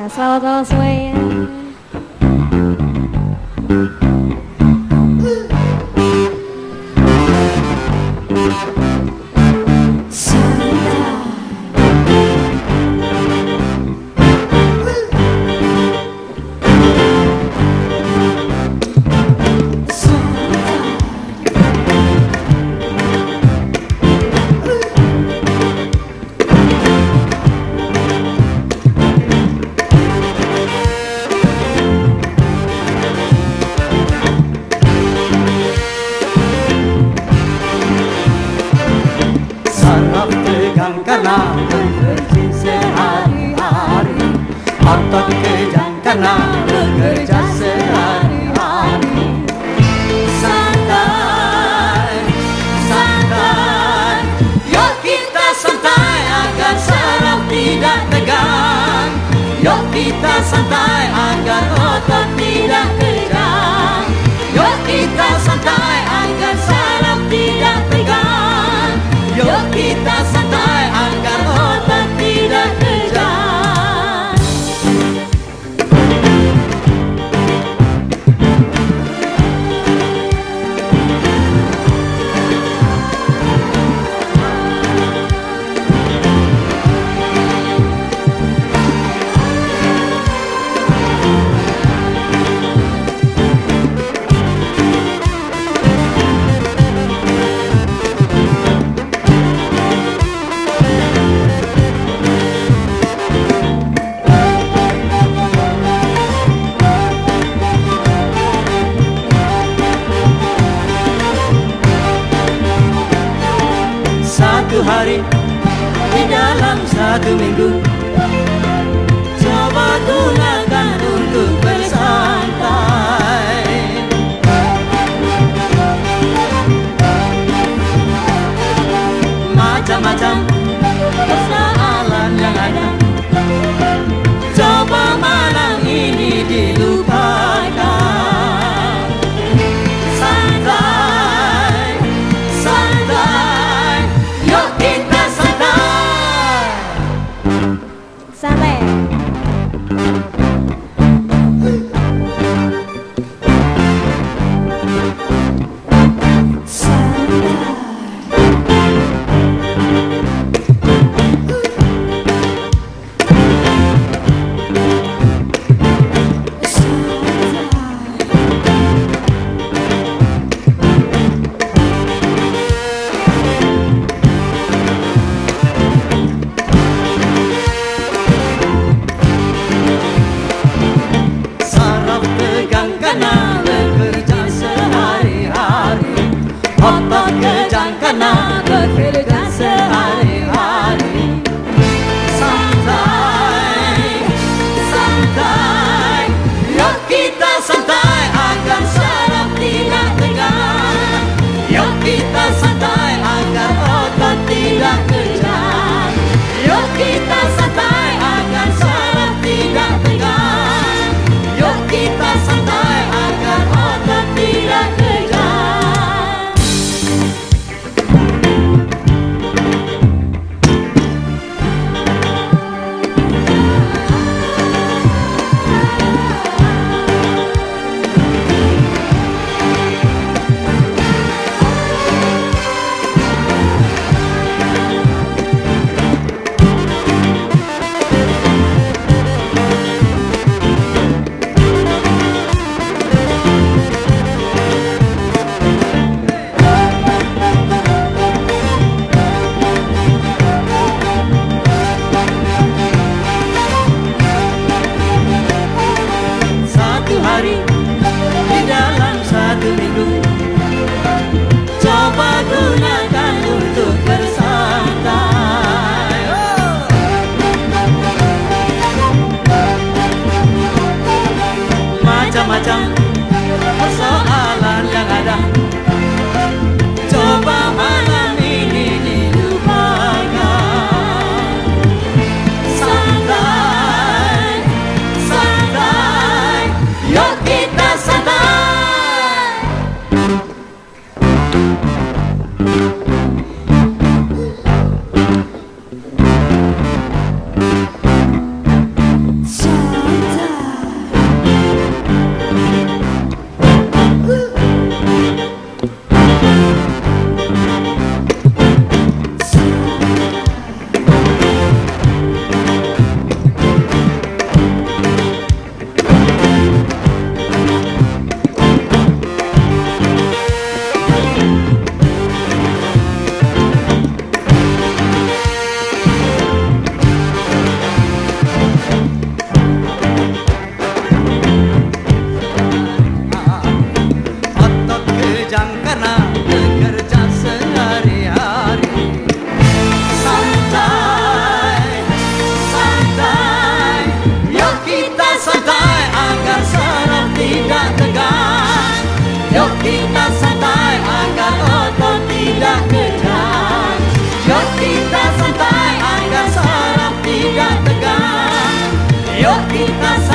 That's saw those swaying. Karena berfungsi sehari-hari hari di dalam satu minggu. Thank you. panjang karena bekerja sehari-hari. Santai, santai Yuk kita santai agar saraf tidak tegang. Yuk kita santai agar otot tidak kejang. Yuk kita santai agar saraf tidak tegang. Yuk kita santai